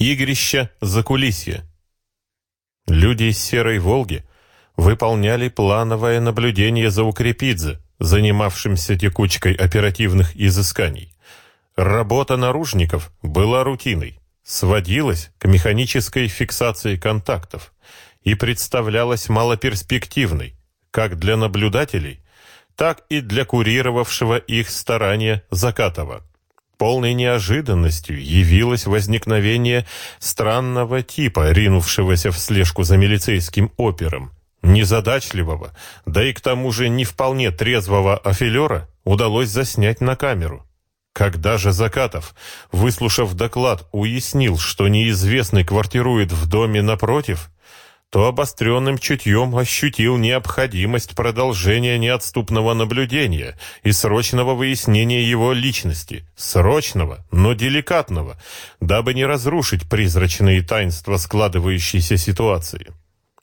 Игрища закулисья. Люди из Серой Волги выполняли плановое наблюдение за Укрепидзе, занимавшимся текучкой оперативных изысканий. Работа наружников была рутиной, сводилась к механической фиксации контактов и представлялась малоперспективной, как для наблюдателей, так и для курировавшего их старания Закатова. Полной неожиданностью явилось возникновение странного типа, ринувшегося в слежку за милицейским опером. Незадачливого, да и к тому же не вполне трезвого афилера удалось заснять на камеру. Когда же Закатов, выслушав доклад, уяснил, что неизвестный квартирует в доме напротив, то обостренным чутьем ощутил необходимость продолжения неотступного наблюдения и срочного выяснения его личности, срочного, но деликатного, дабы не разрушить призрачные таинства складывающейся ситуации.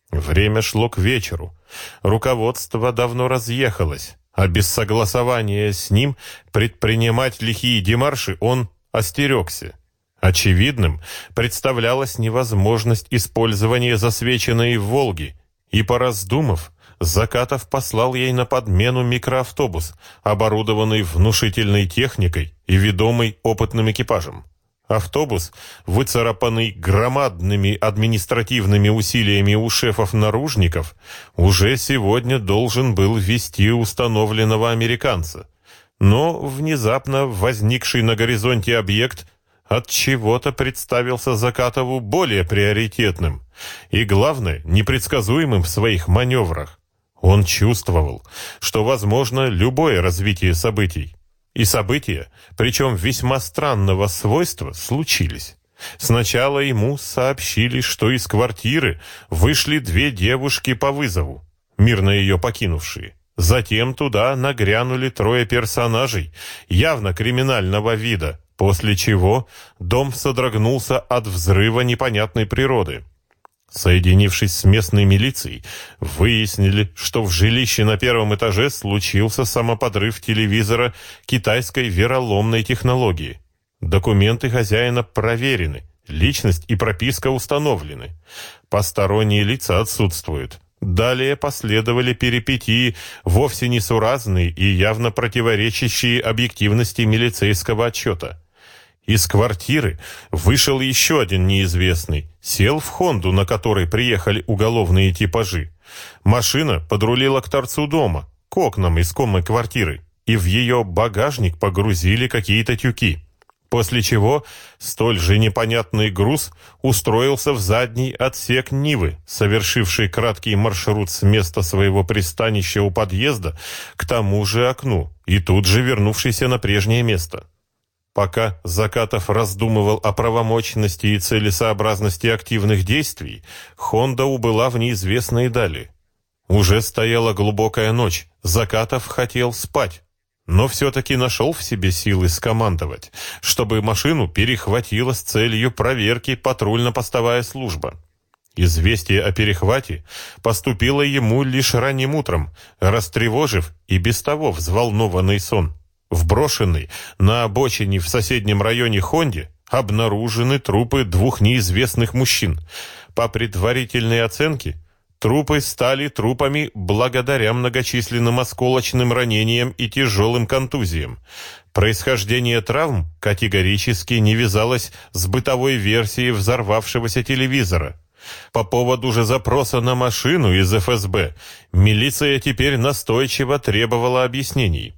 Время шло к вечеру. Руководство давно разъехалось, а без согласования с ним предпринимать лихие демарши он остерегся. Очевидным представлялась невозможность использования засвеченной «Волги», и, пораздумав, Закатов послал ей на подмену микроавтобус, оборудованный внушительной техникой и ведомый опытным экипажем. Автобус, выцарапанный громадными административными усилиями у шефов-наружников, уже сегодня должен был вести установленного американца. Но внезапно возникший на горизонте объект от чего-то представился Закатову более приоритетным и, главное, непредсказуемым в своих маневрах. Он чувствовал, что возможно любое развитие событий. И события, причем весьма странного свойства, случились. Сначала ему сообщили, что из квартиры вышли две девушки по вызову, мирно ее покинувшие. Затем туда нагрянули трое персонажей, явно криминального вида, после чего дом содрогнулся от взрыва непонятной природы. Соединившись с местной милицией, выяснили, что в жилище на первом этаже случился самоподрыв телевизора китайской вероломной технологии. Документы хозяина проверены, личность и прописка установлены. Посторонние лица отсутствуют. Далее последовали перипетии, вовсе несуразные и явно противоречащие объективности милицейского отчета. Из квартиры вышел еще один неизвестный, сел в «Хонду», на которой приехали уголовные типажи. Машина подрулила к торцу дома, к окнам искомой квартиры, и в ее багажник погрузили какие-то тюки. После чего столь же непонятный груз устроился в задний отсек Нивы, совершивший краткий маршрут с места своего пристанища у подъезда к тому же окну и тут же вернувшийся на прежнее место. Пока Закатов раздумывал о правомочности и целесообразности активных действий, Хонда убыла в неизвестные дали. Уже стояла глубокая ночь, Закатов хотел спать, но все-таки нашел в себе силы скомандовать, чтобы машину перехватила с целью проверки патрульно-постовая служба. Известие о перехвате поступило ему лишь ранним утром, растревожив и без того взволнованный сон. В брошенной на обочине в соседнем районе Хонде обнаружены трупы двух неизвестных мужчин. По предварительной оценке, трупы стали трупами благодаря многочисленным осколочным ранениям и тяжелым контузиям. Происхождение травм категорически не вязалось с бытовой версией взорвавшегося телевизора. По поводу же запроса на машину из ФСБ милиция теперь настойчиво требовала объяснений.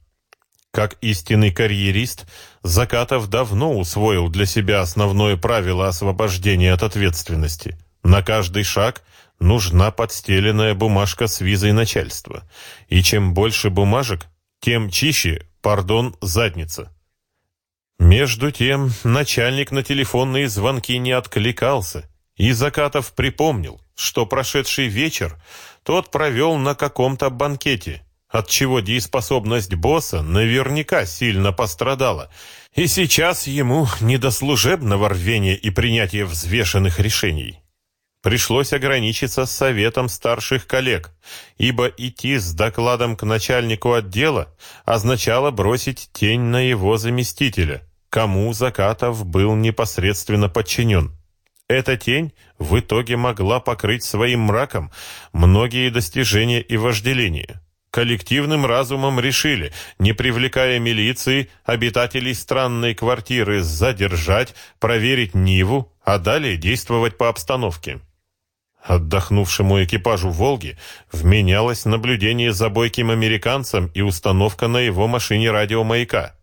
Как истинный карьерист, Закатов давно усвоил для себя основное правило освобождения от ответственности. На каждый шаг нужна подстеленная бумажка с визой начальства. И чем больше бумажек, тем чище, пардон, задница. Между тем, начальник на телефонные звонки не откликался, и Закатов припомнил, что прошедший вечер тот провел на каком-то банкете – отчего дееспособность босса наверняка сильно пострадала, и сейчас ему не до служебного рвения и принятия взвешенных решений. Пришлось ограничиться советом старших коллег, ибо идти с докладом к начальнику отдела означало бросить тень на его заместителя, кому Закатов был непосредственно подчинен. Эта тень в итоге могла покрыть своим мраком многие достижения и вожделения. Коллективным разумом решили, не привлекая милиции, обитателей странной квартиры задержать, проверить Ниву, а далее действовать по обстановке. Отдохнувшему экипажу «Волги» вменялось наблюдение за бойким американцем и установка на его машине радиомаяка.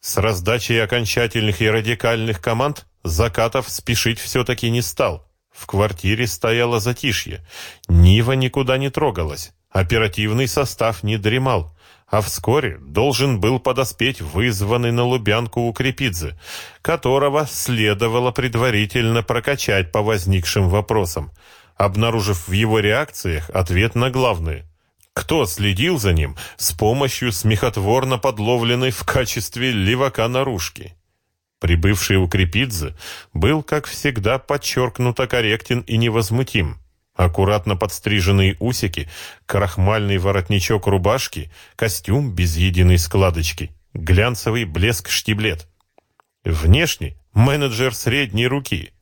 С раздачей окончательных и радикальных команд Закатов спешить все-таки не стал. В квартире стояло затишье. Нива никуда не трогалась. Оперативный состав не дремал. А вскоре должен был подоспеть вызванный на Лубянку Укрепидзе, которого следовало предварительно прокачать по возникшим вопросам, обнаружив в его реакциях ответ на главное. Кто следил за ним с помощью смехотворно подловленной в качестве левака наружки? Прибывший у Крепидзе был, как всегда, подчеркнуто корректен и невозмутим. Аккуратно подстриженные усики, крахмальный воротничок рубашки, костюм без единой складочки, глянцевый блеск штиблет. Внешне менеджер средней руки.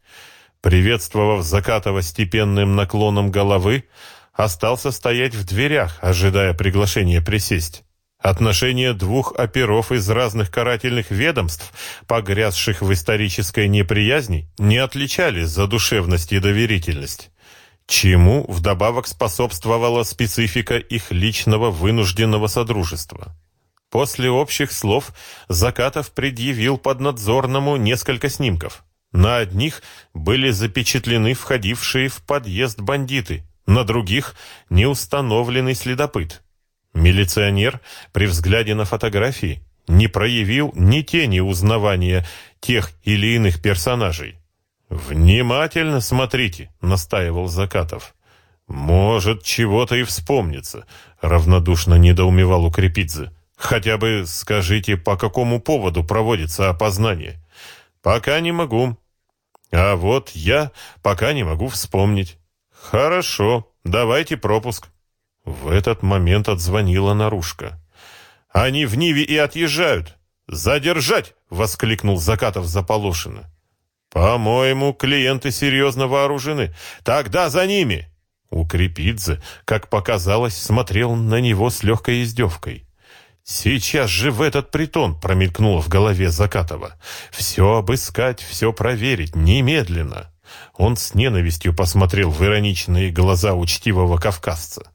Приветствовав Закатова степенным наклоном головы, остался стоять в дверях, ожидая приглашения присесть. Отношения двух оперов из разных карательных ведомств, погрязших в исторической неприязни, не отличались за душевность и доверительность. Чему вдобавок способствовала специфика их личного вынужденного содружества. После общих слов Закатов предъявил поднадзорному несколько снимков. На одних были запечатлены входившие в подъезд бандиты, на других – неустановленный следопыт. Милиционер при взгляде на фотографии не проявил ни тени узнавания тех или иных персонажей. «Внимательно смотрите», — настаивал Закатов. «Может, чего-то и вспомнится», — равнодушно недоумевал Укрепидзе. «Хотя бы скажите, по какому поводу проводится опознание?» «Пока не могу». «А вот я пока не могу вспомнить». «Хорошо, давайте пропуск». В этот момент отзвонила наружка. «Они в Ниве и отъезжают! Задержать!» — воскликнул Закатов заполошенно. «По-моему, клиенты серьезно вооружены. Тогда за ними!» Укрепидзе, как показалось, смотрел на него с легкой издевкой. «Сейчас же в этот притон!» — промелькнуло в голове Закатова. «Все обыскать, все проверить, немедленно!» Он с ненавистью посмотрел в ироничные глаза учтивого кавказца.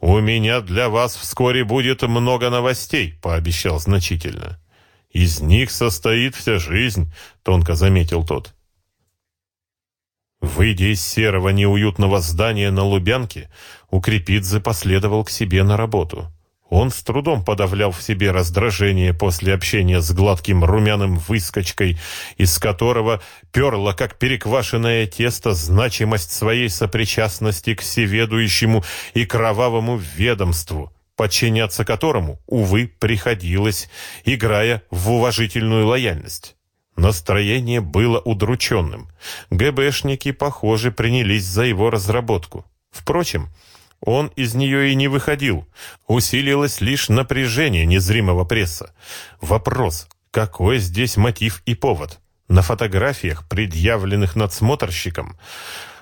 «У меня для вас вскоре будет много новостей», — пообещал значительно. «Из них состоит вся жизнь», — тонко заметил тот. Выйдя из серого неуютного здания на Лубянке, Укрепидзе последовал к себе на работу. Он с трудом подавлял в себе раздражение после общения с гладким румяным выскочкой, из которого перла, как переквашенное тесто, значимость своей сопричастности к всеведующему и кровавому ведомству, подчиняться которому, увы, приходилось, играя в уважительную лояльность. Настроение было удрученным. ГБшники, похоже, принялись за его разработку. Впрочем, он из нее и не выходил. Усилилось лишь напряжение незримого пресса. Вопрос, какой здесь мотив и повод? На фотографиях, предъявленных надсмотрщиком,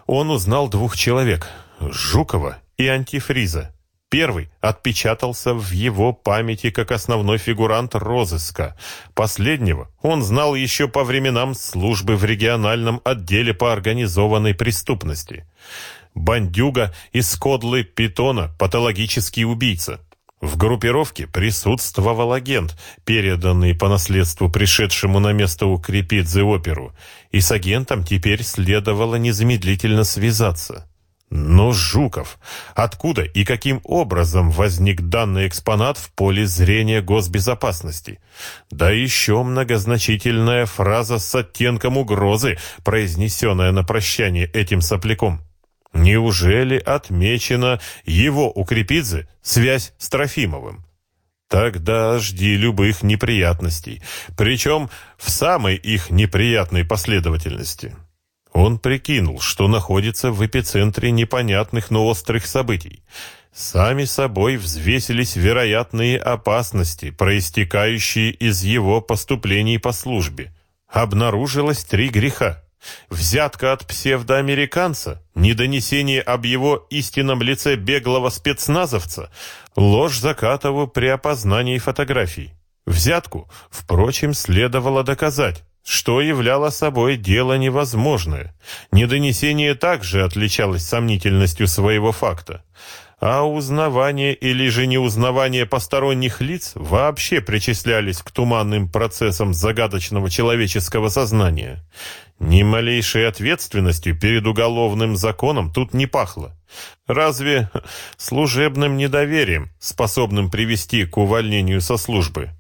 он узнал двух человек – Жукова и Антифриза. Первый отпечатался в его памяти как основной фигурант розыска. Последнего он знал еще по временам службы в региональном отделе по организованной преступности бандюга из кодлы питона, патологический убийца. В группировке присутствовал агент, переданный по наследству пришедшему на место у Крепидзе оперу, и с агентом теперь следовало незамедлительно связаться. Но Жуков, откуда и каким образом возник данный экспонат в поле зрения госбезопасности? Да еще многозначительная фраза с оттенком угрозы, произнесенная на прощание этим сопляком. Неужели отмечена его у Крепидзе связь с Трофимовым? Тогда жди любых неприятностей, причем в самой их неприятной последовательности. Он прикинул, что находится в эпицентре непонятных, но острых событий. Сами собой взвесились вероятные опасности, проистекающие из его поступлений по службе. Обнаружилось три греха Взятка от псевдоамериканца, недонесение об его истинном лице беглого спецназовца, ложь Закатову при опознании фотографий. Взятку, впрочем, следовало доказать, что являло собой дело невозможное. Недонесение также отличалось сомнительностью своего факта а узнавание или же неузнавание посторонних лиц вообще причислялись к туманным процессам загадочного человеческого сознания. Ни малейшей ответственностью перед уголовным законом тут не пахло. Разве служебным недоверием, способным привести к увольнению со службы?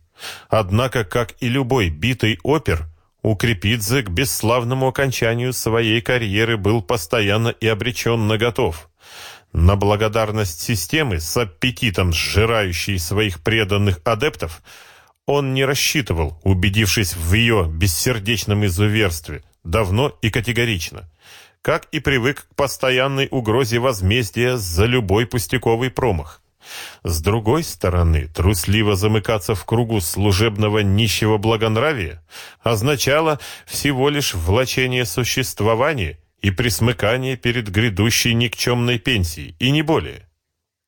Однако, как и любой битый опер, Укрепидзе к бесславному окончанию своей карьеры был постоянно и обреченно готов. На благодарность системы, с аппетитом сжирающей своих преданных адептов, он не рассчитывал, убедившись в ее бессердечном изуверстве, давно и категорично, как и привык к постоянной угрозе возмездия за любой пустяковый промах. С другой стороны, трусливо замыкаться в кругу служебного нищего благонравия означало всего лишь влачение существования и присмыкание перед грядущей никчемной пенсией, и не более.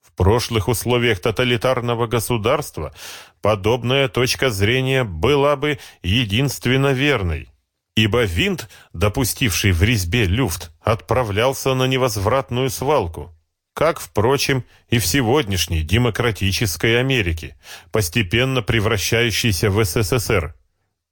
В прошлых условиях тоталитарного государства подобная точка зрения была бы единственно верной, ибо винт, допустивший в резьбе люфт, отправлялся на невозвратную свалку, как, впрочем, и в сегодняшней демократической Америке, постепенно превращающейся в СССР.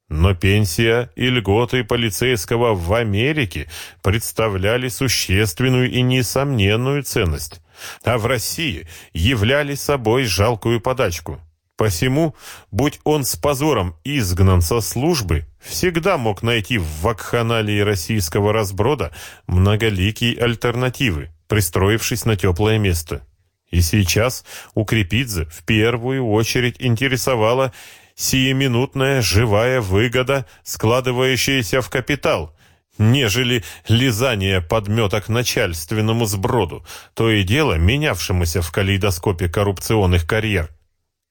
Но пенсия и льготы полицейского в Америке представляли существенную и несомненную ценность, а в России являли собой жалкую подачку. Посему, будь он с позором изгнан со службы, всегда мог найти в вакханалии российского разброда многоликие альтернативы, пристроившись на теплое место. И сейчас у Крепидзе в первую очередь интересовала сиюминутная живая выгода, складывающаяся в капитал, нежели лизание подметок начальственному сброду, то и дело менявшемуся в калейдоскопе коррупционных карьер.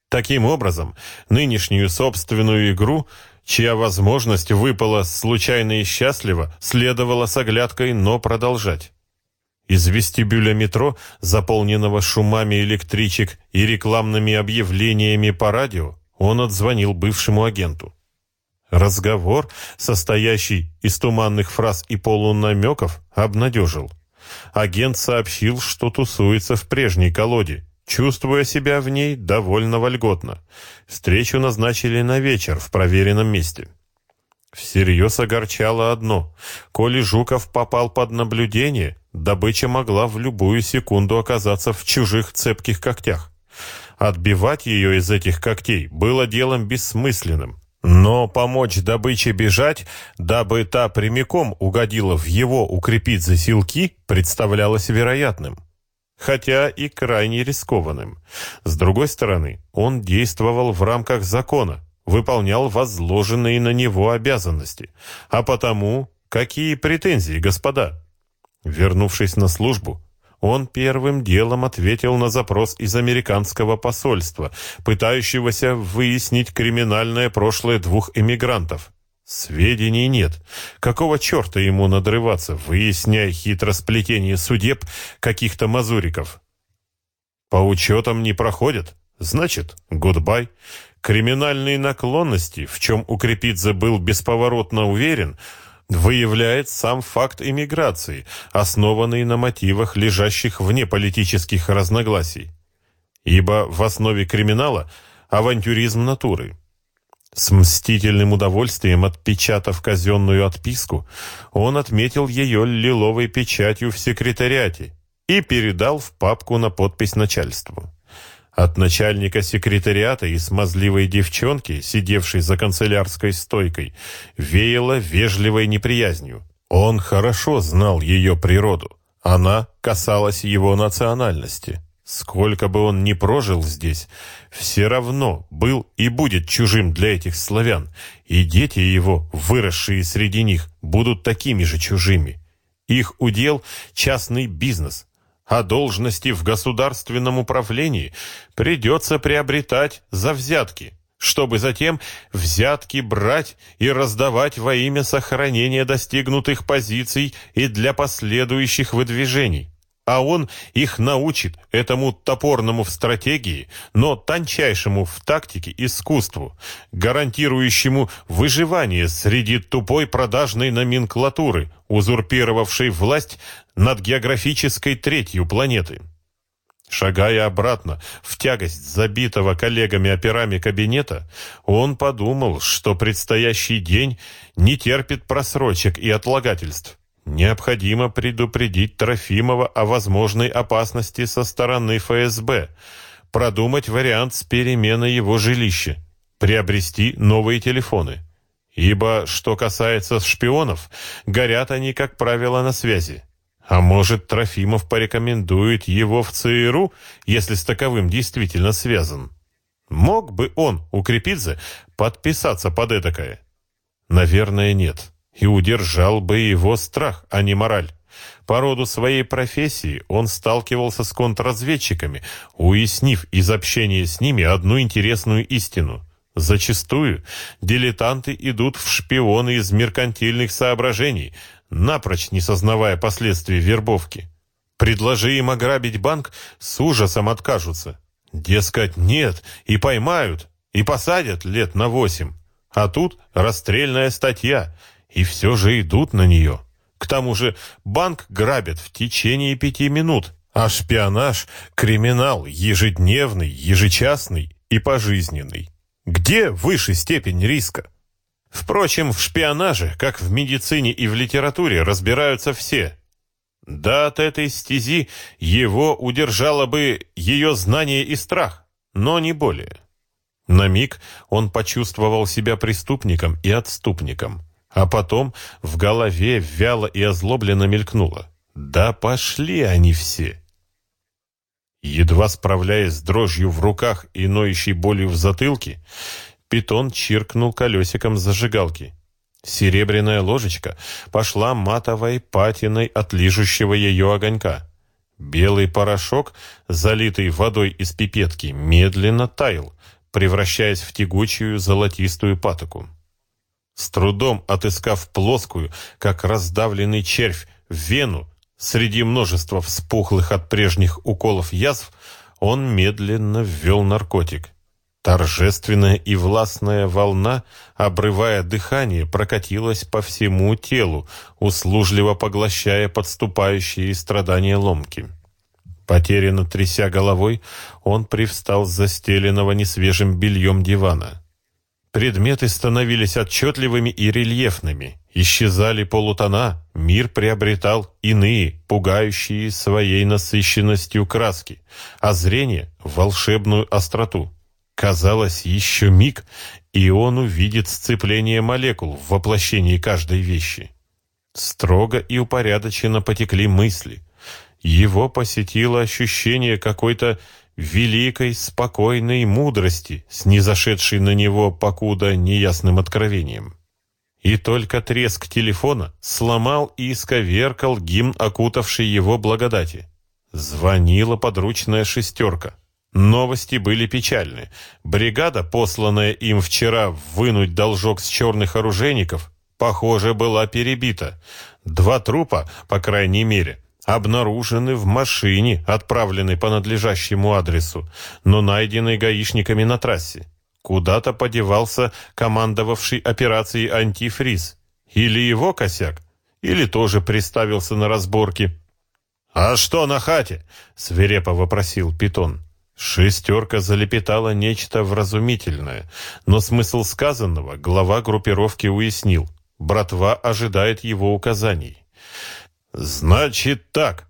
Таким образом, нынешнюю собственную игру, чья возможность выпала случайно и счастливо, следовало с оглядкой, но продолжать. Из вестибюля метро, заполненного шумами электричек и рекламными объявлениями по радио, он отзвонил бывшему агенту. Разговор, состоящий из туманных фраз и полунамеков, обнадежил. Агент сообщил, что тусуется в прежней колоде, чувствуя себя в ней довольно вольготно. Встречу назначили на вечер в проверенном месте. Всерьез огорчало одно. Коли Жуков попал под наблюдение, добыча могла в любую секунду оказаться в чужих цепких когтях. Отбивать ее из этих когтей было делом бессмысленным. Но помочь добыче бежать, дабы та прямиком угодила в его укрепить засилки, представлялось вероятным. Хотя и крайне рискованным. С другой стороны, он действовал в рамках закона, выполнял возложенные на него обязанности. А потому, какие претензии, господа? Вернувшись на службу, он первым делом ответил на запрос из американского посольства, пытающегося выяснить криминальное прошлое двух эмигрантов. Сведений нет. Какого черта ему надрываться, выясняя хитросплетение судеб каких-то мазуриков? По учетам не проходят. Значит, гудбай. Криминальные наклонности, в чем Укрепидзе был бесповоротно уверен – выявляет сам факт иммиграции, основанный на мотивах, лежащих вне политических разногласий. Ибо в основе криминала авантюризм натуры. С мстительным удовольствием отпечатав казенную отписку, он отметил ее лиловой печатью в секретариате и передал в папку на подпись начальству. От начальника секретариата и смазливой девчонки, сидевшей за канцелярской стойкой, веяло вежливой неприязнью. Он хорошо знал ее природу. Она касалась его национальности. Сколько бы он ни прожил здесь, все равно был и будет чужим для этих славян, и дети его, выросшие среди них, будут такими же чужими. Их удел – частный бизнес, а должности в государственном управлении придется приобретать за взятки, чтобы затем взятки брать и раздавать во имя сохранения достигнутых позиций и для последующих выдвижений. А он их научит этому топорному в стратегии, но тончайшему в тактике искусству, гарантирующему выживание среди тупой продажной номенклатуры, узурпировавшей власть над географической третью планеты. Шагая обратно в тягость забитого коллегами-операми кабинета, он подумал, что предстоящий день не терпит просрочек и отлагательств. Необходимо предупредить Трофимова о возможной опасности со стороны ФСБ, продумать вариант с переменой его жилища, приобрести новые телефоны. Ибо, что касается шпионов, горят они, как правило, на связи. А может, Трофимов порекомендует его в ЦРУ, если с таковым действительно связан? Мог бы он, у Крепидзе, подписаться под этакое? Наверное, нет. И удержал бы его страх, а не мораль. По роду своей профессии он сталкивался с контрразведчиками, уяснив из общения с ними одну интересную истину. Зачастую дилетанты идут в шпионы из меркантильных соображений – напрочь не сознавая последствий вербовки. Предложи им ограбить банк, с ужасом откажутся. Дескать, нет, и поймают, и посадят лет на восемь. А тут расстрельная статья, и все же идут на нее. К тому же банк грабят в течение пяти минут, а шпионаж – криминал ежедневный, ежечасный и пожизненный. Где выше степень риска? Впрочем, в шпионаже, как в медицине и в литературе, разбираются все. Да от этой стези его удержало бы ее знание и страх, но не более. На миг он почувствовал себя преступником и отступником, а потом в голове вяло и озлобленно мелькнуло. Да пошли они все! Едва справляясь с дрожью в руках и ноющей болью в затылке, Питон чиркнул колесиком зажигалки. Серебряная ложечка пошла матовой патиной от лижущего ее огонька. Белый порошок, залитый водой из пипетки, медленно таял, превращаясь в тягучую золотистую патоку. С трудом отыскав плоскую, как раздавленный червь, вену, среди множества вспухлых от прежних уколов язв, он медленно ввел наркотик. Торжественная и властная волна, обрывая дыхание, прокатилась по всему телу, услужливо поглощая подступающие страдания ломки. Потерянно тряся головой, он привстал с застеленного несвежим бельем дивана. Предметы становились отчетливыми и рельефными. Исчезали полутона, мир приобретал иные, пугающие своей насыщенностью краски, а зрение — волшебную остроту. Казалось, еще миг, и он увидит сцепление молекул в воплощении каждой вещи. Строго и упорядоченно потекли мысли. Его посетило ощущение какой-то великой, спокойной мудрости, снизошедшей на него покуда неясным откровением. И только треск телефона сломал и исковеркал гимн, окутавший его благодати. Звонила подручная шестерка. Новости были печальны. Бригада, посланная им вчера вынуть должок с черных оружейников, похоже, была перебита. Два трупа, по крайней мере, обнаружены в машине, отправленной по надлежащему адресу, но найденной гаишниками на трассе. Куда-то подевался командовавший операцией «Антифриз». Или его косяк, или тоже приставился на разборки. «А что на хате?» — свирепо вопросил Питон. Шестерка залепетала нечто вразумительное, но смысл сказанного глава группировки уяснил. Братва ожидает его указаний. «Значит так!»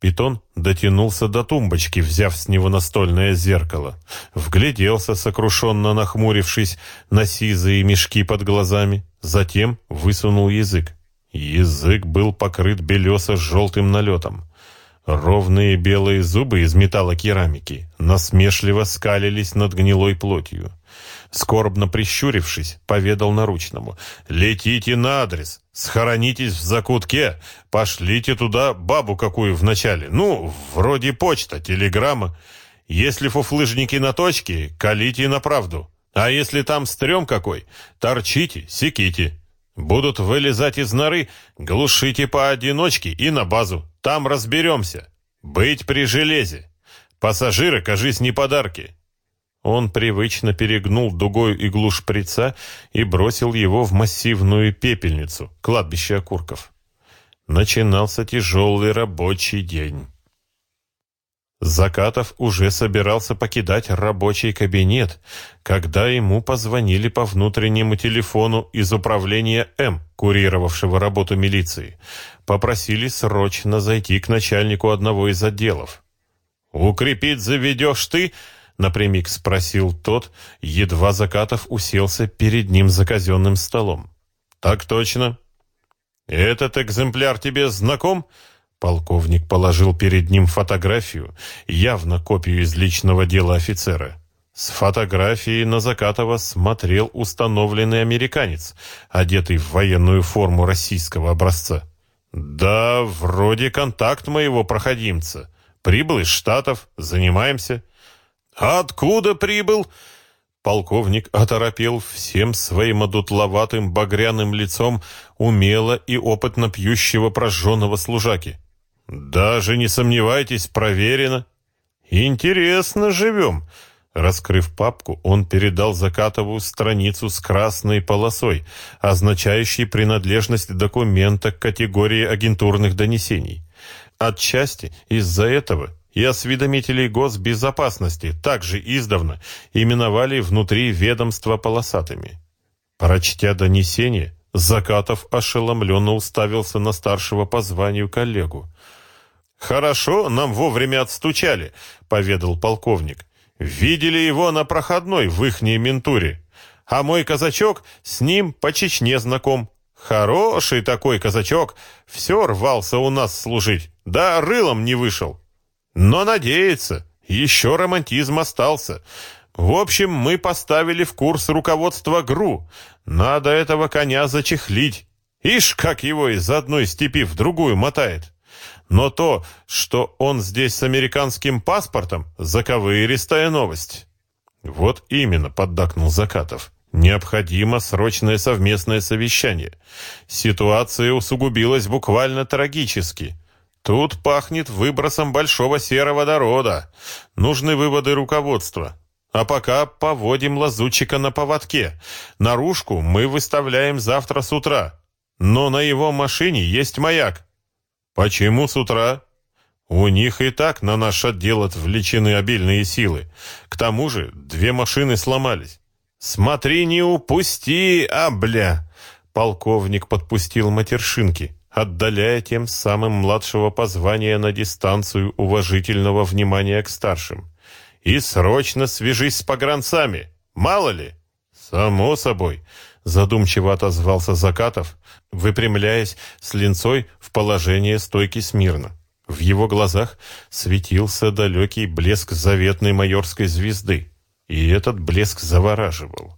Питон дотянулся до тумбочки, взяв с него настольное зеркало. Вгляделся, сокрушенно нахмурившись на сизые мешки под глазами. Затем высунул язык. Язык был покрыт белесо-желтым налетом. Ровные белые зубы из металлокерамики насмешливо скалились над гнилой плотью. Скорбно прищурившись, поведал наручному. «Летите на адрес, схоронитесь в закутке, пошлите туда бабу какую вначале, ну, вроде почта, телеграмма. Если фуфлыжники на точке, колите на правду, А если там стрём какой, торчите, секите. Будут вылезать из норы, глушите поодиночке и на базу. Там разберемся. Быть при железе. Пассажиры, кажись, не подарки. Он привычно перегнул дугой иглу шприца и бросил его в массивную пепельницу, кладбище окурков. Начинался тяжелый рабочий день. Закатов уже собирался покидать рабочий кабинет, когда ему позвонили по внутреннему телефону из управления М, курировавшего работу милиции. Попросили срочно зайти к начальнику одного из отделов. «Укрепить заведешь ты?» — напрямик спросил тот, едва Закатов уселся перед ним за казенным столом. «Так точно». «Этот экземпляр тебе знаком?» Полковник положил перед ним фотографию, явно копию из личного дела офицера. С фотографией на Закатова смотрел установленный американец, одетый в военную форму российского образца. «Да, вроде контакт моего проходимца. Прибыл из Штатов, занимаемся». «Откуда прибыл?» Полковник оторопел всем своим одутловатым багряным лицом умело и опытно пьющего прожженного служаки. «Даже не сомневайтесь, проверено». «Интересно живем». Раскрыв папку, он передал Закатову страницу с красной полосой, означающей принадлежность документа к категории агентурных донесений. Отчасти из-за этого и осведомителей госбезопасности также издавна именовали внутри ведомства полосатыми. Прочтя донесение, Закатов ошеломленно уставился на старшего по званию коллегу. «Хорошо, нам вовремя отстучали», — поведал полковник. «Видели его на проходной в ихней ментуре. А мой казачок с ним по Чечне знаком. Хороший такой казачок, все рвался у нас служить, да рылом не вышел. Но надеется, еще романтизм остался. В общем, мы поставили в курс руководства ГРУ. Надо этого коня зачехлить. Ишь, как его из одной степи в другую мотает. Но то, что он здесь с американским паспортом, заковыристая новость. Вот именно, поддакнул Закатов. Необходимо срочное совместное совещание. Ситуация усугубилась буквально трагически. Тут пахнет выбросом большого сероводорода. Нужны выводы руководства. А пока поводим лазутчика на поводке. Наружку мы выставляем завтра с утра. Но на его машине есть маяк. Почему с утра? У них и так на наш отдел отвлечены обильные силы. К тому же две машины сломались. Смотри, не упусти, а бля! Полковник подпустил матершинки, отдаляя тем самым младшего позвания на дистанцию уважительного внимания к старшим. И срочно свяжись с погранцами. Мало ли. Само собой, задумчиво отозвался Закатов, выпрямляясь с линцой в положение стойки смирно. В его глазах светился далекий блеск заветной майорской звезды, и этот блеск завораживал.